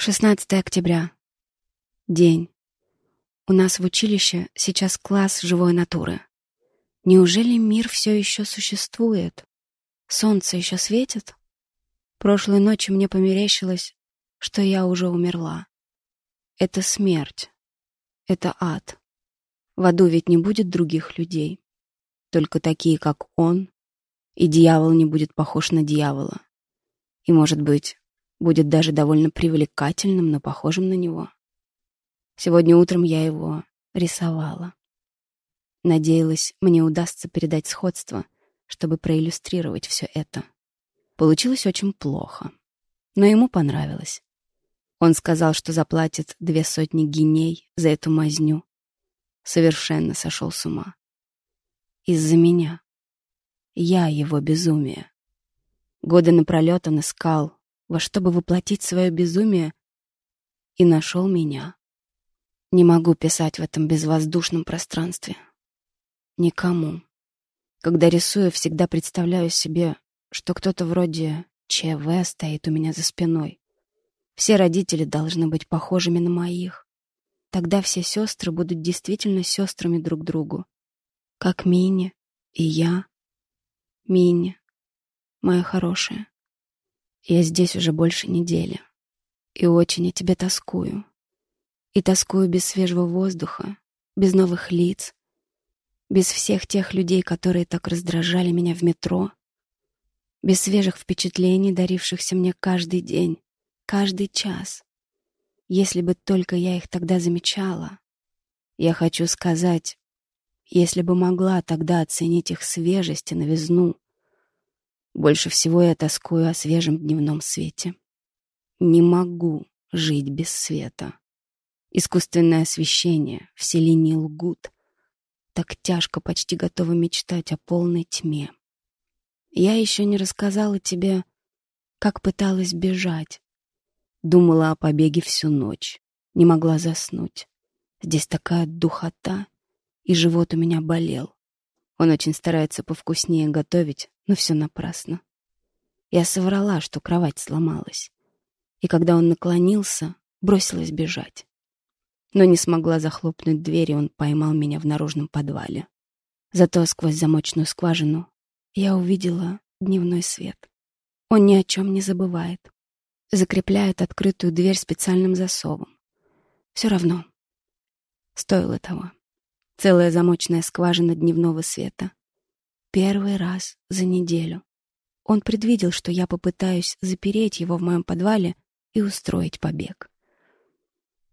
16 октября. День. У нас в училище сейчас класс живой натуры. Неужели мир все еще существует? Солнце еще светит? Прошлой ночью мне померещилось, что я уже умерла. Это смерть. Это ад. В аду ведь не будет других людей. Только такие, как он. И дьявол не будет похож на дьявола. И, может быть, будет даже довольно привлекательным, но похожим на него. Сегодня утром я его рисовала. Надеялась, мне удастся передать сходство, чтобы проиллюстрировать все это. Получилось очень плохо, но ему понравилось. Он сказал, что заплатит две сотни гиней за эту мазню. Совершенно сошел с ума. Из-за меня. Я его безумие. Годы напролет он искал, во что бы воплотить свое безумие, и нашел меня. Не могу писать в этом безвоздушном пространстве. Никому. Когда рисую, всегда представляю себе, что кто-то вроде ЧВ стоит у меня за спиной. Все родители должны быть похожими на моих. Тогда все сестры будут действительно сестрами друг другу. Как Мини и я. Мини, моя хорошая. Я здесь уже больше недели. И очень о тебе тоскую. И тоскую без свежего воздуха, без новых лиц, без всех тех людей, которые так раздражали меня в метро, без свежих впечатлений, дарившихся мне каждый день, каждый час. Если бы только я их тогда замечала. Я хочу сказать, если бы могла тогда оценить их свежесть и новизну, больше всего я тоскую о свежем дневном свете. Не могу жить без света. Искусственное освещение, все линии лгут. Так тяжко, почти готова мечтать о полной тьме. Я еще не рассказала тебе, как пыталась бежать. Думала о побеге всю ночь. Не могла заснуть. Здесь такая духота, и живот у меня болел. Он очень старается повкуснее готовить, но все напрасно. Я соврала, что кровать сломалась. И когда он наклонился, бросилась бежать. Но не смогла захлопнуть дверь, и он поймал меня в наружном подвале. Зато сквозь замочную скважину я увидела дневной свет. Он ни о чем не забывает. Закрепляет открытую дверь специальным засовом. Все равно. Стоило того. Целая замочная скважина дневного света. Первый раз за неделю. Он предвидел, что я попытаюсь запереть его в моем подвале и устроить побег.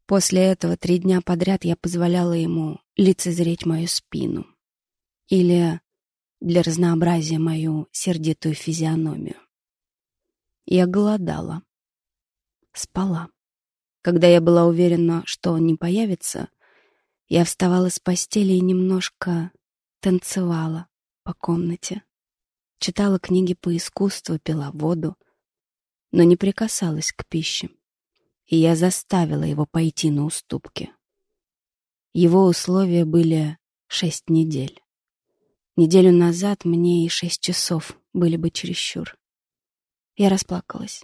После этого три дня подряд я позволяла ему лицезреть мою спину. Или, для разнообразия, мою сердитую физиономию. Я голодала. Спала. Когда я была уверена, что он не появится, я вставала с постели и немножко танцевала по комнате. Читала книги по искусству, пила воду, но не прикасалась к пище. И я заставила его пойти на уступки. Его условия были шесть недель. Неделю назад мне и шесть часов были бы чересчур. Я расплакалась.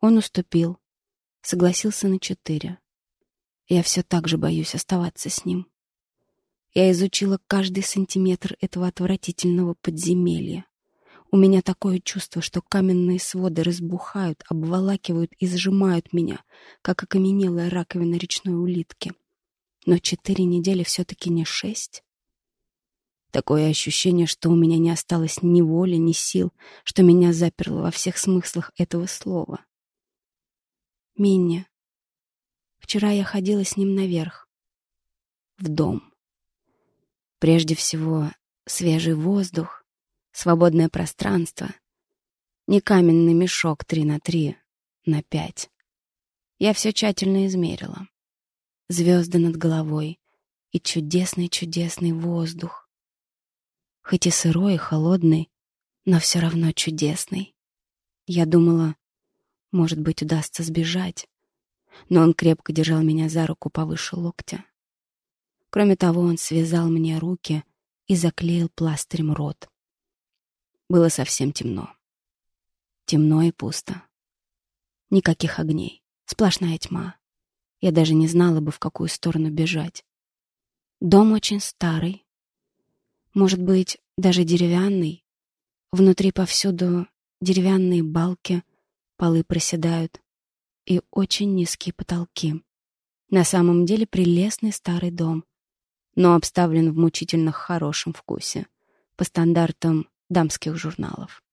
Он уступил, согласился на четыре. Я все так же боюсь оставаться с ним. Я изучила каждый сантиметр этого отвратительного подземелья. У меня такое чувство, что каменные своды разбухают, обволакивают и сжимают меня, как окаменелая раковина речной улитки. Но четыре недели все-таки не шесть. Такое ощущение, что у меня не осталось ни воли, ни сил, что меня заперло во всех смыслах этого слова. Минни. Вчера я ходила с ним наверх. В дом. Прежде всего, свежий воздух, свободное пространство, не каменный мешок три на три на пять. Я все тщательно измерила. Звезды над головой и чудесный-чудесный воздух. Хоть и сырой, и холодный, но все равно чудесный. Я думала, может быть, удастся сбежать, но он крепко держал меня за руку повыше локтя. Кроме того, он связал мне руки и заклеил пластырем рот. Было совсем темно. Темно и пусто. Никаких огней. Сплошная тьма. Я даже не знала бы, в какую сторону бежать. Дом очень старый. Может быть, даже деревянный. Внутри повсюду деревянные балки, полы проседают и очень низкие потолки. На самом деле прелестный старый дом, но обставлен в мучительно хорошем вкусе, по стандартам дамских журналов.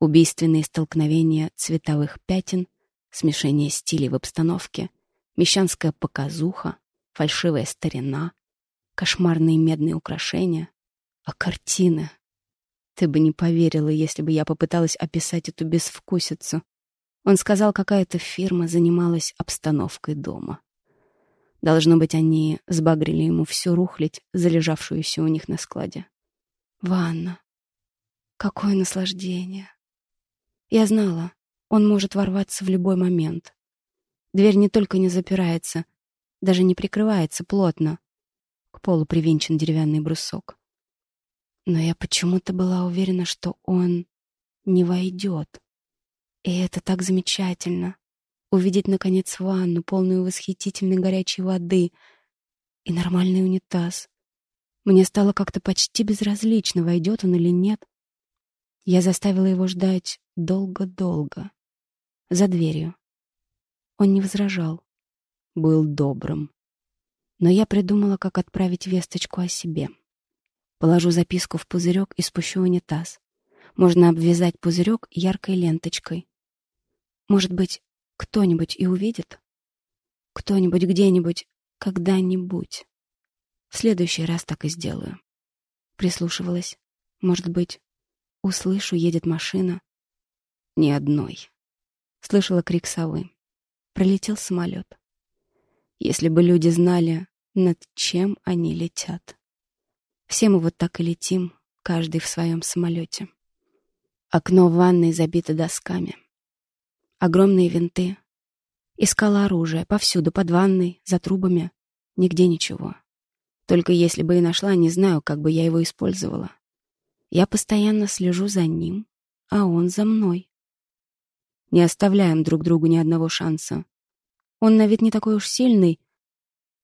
Убийственные столкновения цветовых пятен, смешение стилей в обстановке, мещанская показуха, фальшивая старина, кошмарные медные украшения, а картины. Ты бы не поверила, если бы я попыталась описать эту безвкусицу. Он сказал, какая-то фирма занималась обстановкой дома. Должно быть, они сбагрили ему всю рухлядь, залежавшуюся у них на складе. Ванна. Какое наслаждение. Я знала, он может ворваться в любой момент. Дверь не только не запирается, даже не прикрывается плотно. К полу привинчен деревянный брусок. Но я почему-то была уверена, что он не войдет. И это так замечательно. Увидеть, наконец, ванну, полную восхитительной горячей воды и нормальный унитаз. Мне стало как-то почти безразлично, войдет он или нет. Я заставила его ждать долго-долго. За дверью. Он не возражал. Был добрым. Но я придумала, как отправить весточку о себе. Положу записку в пузырек и спущу унитаз. Можно обвязать пузырек яркой ленточкой. Может быть, кто-нибудь и увидит? Кто-нибудь где-нибудь, когда-нибудь. В следующий раз так и сделаю. Прислушивалась. Может быть, услышу, едет машина. Ни одной. Слышала крик совы. Пролетел самолет. Если бы люди знали, над чем они летят. Все мы вот так и летим, каждый в своем самолете. Окно в ванной забито досками. Огромные винты. Искала оружие повсюду, под ванной, за трубами. Нигде ничего. Только если бы и нашла, не знаю, как бы я его использовала. Я постоянно слежу за ним, а он за мной. Не оставляем друг другу ни одного шанса. Он на вид не такой уж сильный,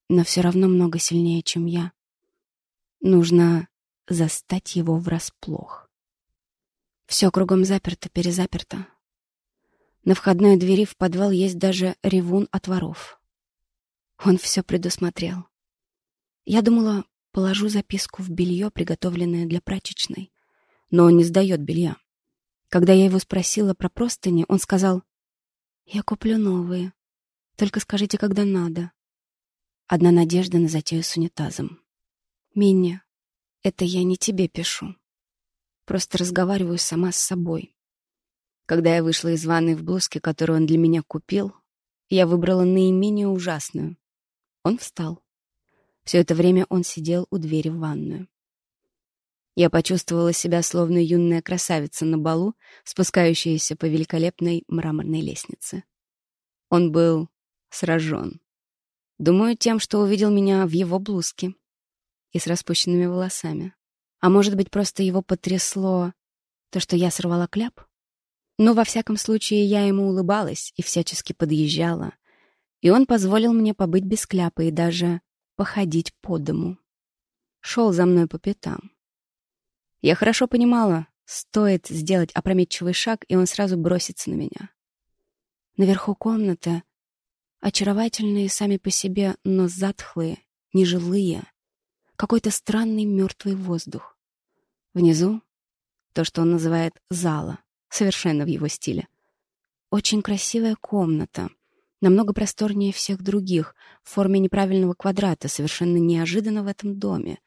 но все равно много сильнее, чем я. Нужно застать его врасплох. Все кругом заперто, перезаперто. На входной двери в подвал есть даже ревун от воров. Он все предусмотрел. Я думала, положу записку в белье, приготовленное для прачечной. Но он не сдает белья. Когда я его спросила про простыни, он сказал, «Я куплю новые. Только скажите, когда надо». Одна надежда на затею с унитазом. «Минни, это я не тебе пишу. Просто разговариваю сама с собой. Когда я вышла из ванной в блузке, которую он для меня купил, я выбрала наименее ужасную. Он встал. Все это время он сидел у двери в ванную. Я почувствовала себя словно юная красавица на балу, спускающаяся по великолепной мраморной лестнице. Он был сражен. Думаю, тем, что увидел меня в его блузке и с распущенными волосами. А может быть, просто его потрясло то, что я сорвала кляп? Но, во всяком случае, я ему улыбалась и всячески подъезжала, и он позволил мне побыть без кляпа и даже походить по дому. Шел за мной по пятам. Я хорошо понимала, стоит сделать опрометчивый шаг, и он сразу бросится на меня. Наверху комната очаровательные сами по себе, но затхлые, нежилые, какой-то странный мертвый воздух. Внизу то, что он называет «зала», совершенно в его стиле. Очень красивая комната — намного просторнее всех других, в форме неправильного квадрата, совершенно неожиданно в этом доме,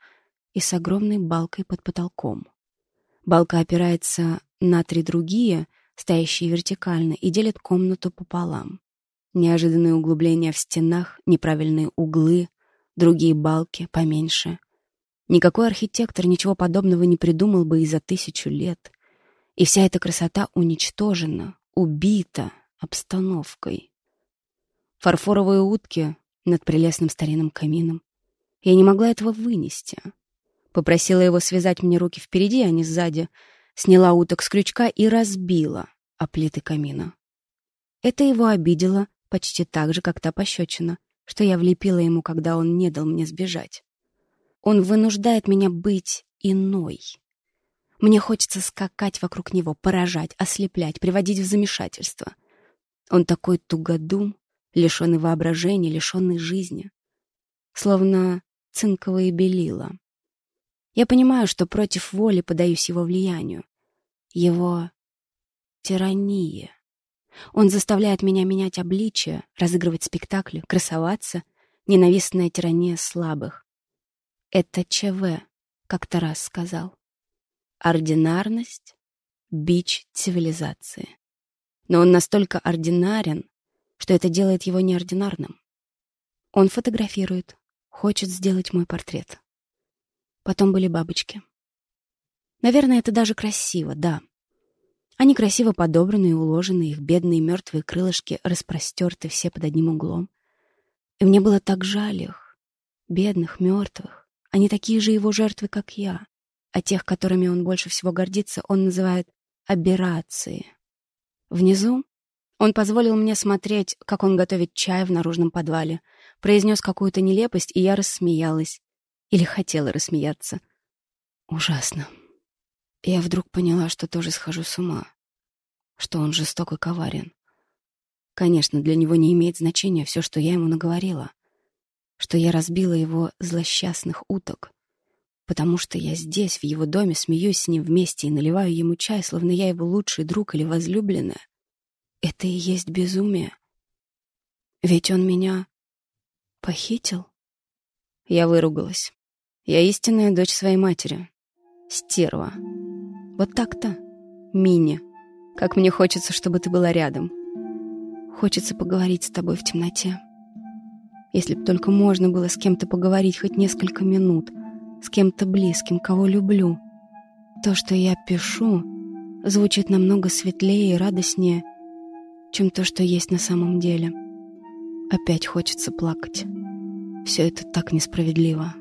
и с огромной балкой под потолком. Балка опирается на три другие, стоящие вертикально, и делит комнату пополам. Неожиданные углубления в стенах, неправильные углы, другие балки поменьше. Никакой архитектор ничего подобного не придумал бы и за тысячу лет. И вся эта красота уничтожена, убита обстановкой фарфоровые утки над прелестным старинным камином. Я не могла этого вынести. Попросила его связать мне руки впереди, а не сзади, сняла уток с крючка и разбила о плиты камина. Это его обидело почти так же, как та пощечина, что я влепила ему, когда он не дал мне сбежать. Он вынуждает меня быть иной. Мне хочется скакать вокруг него, поражать, ослеплять, приводить в замешательство. Он такой тугодум, лишенный воображения, лишенный жизни. Словно цинковые белила. Я понимаю, что против воли подаюсь его влиянию, его тирании. Он заставляет меня менять обличие, разыгрывать спектакли, красоваться. Ненавистная тирания слабых. Это ЧВ, как Тарас сказал. Ординарность — бич цивилизации. Но он настолько ординарен, что это делает его неординарным. Он фотографирует, хочет сделать мой портрет. Потом были бабочки. Наверное, это даже красиво, да. Они красиво подобраны и уложены, их бедные мертвые крылышки распростерты все под одним углом. И мне было так жаль их, бедных, мертвых. Они такие же его жертвы, как я. А тех, которыми он больше всего гордится, он называет аберрации. Внизу он позволил мне смотреть, как он готовит чай в наружном подвале, произнес какую-то нелепость, и я рассмеялась. Или хотела рассмеяться. Ужасно. Я вдруг поняла, что тоже схожу с ума. Что он жесток и коварен. Конечно, для него не имеет значения все, что я ему наговорила. Что я разбила его злосчастных уток. Потому что я здесь, в его доме, смеюсь с ним вместе и наливаю ему чай, словно я его лучший друг или возлюбленная. Это и есть безумие. Ведь он меня похитил. Я выругалась. Я истинная дочь своей матери. Стерва. Вот так-то, Мини. Как мне хочется, чтобы ты была рядом. Хочется поговорить с тобой в темноте. Если б только можно было с кем-то поговорить хоть несколько минут, с кем-то близким, кого люблю. То, что я пишу, звучит намного светлее и радостнее, чем то, что есть на самом деле. Опять хочется плакать. Все это так несправедливо.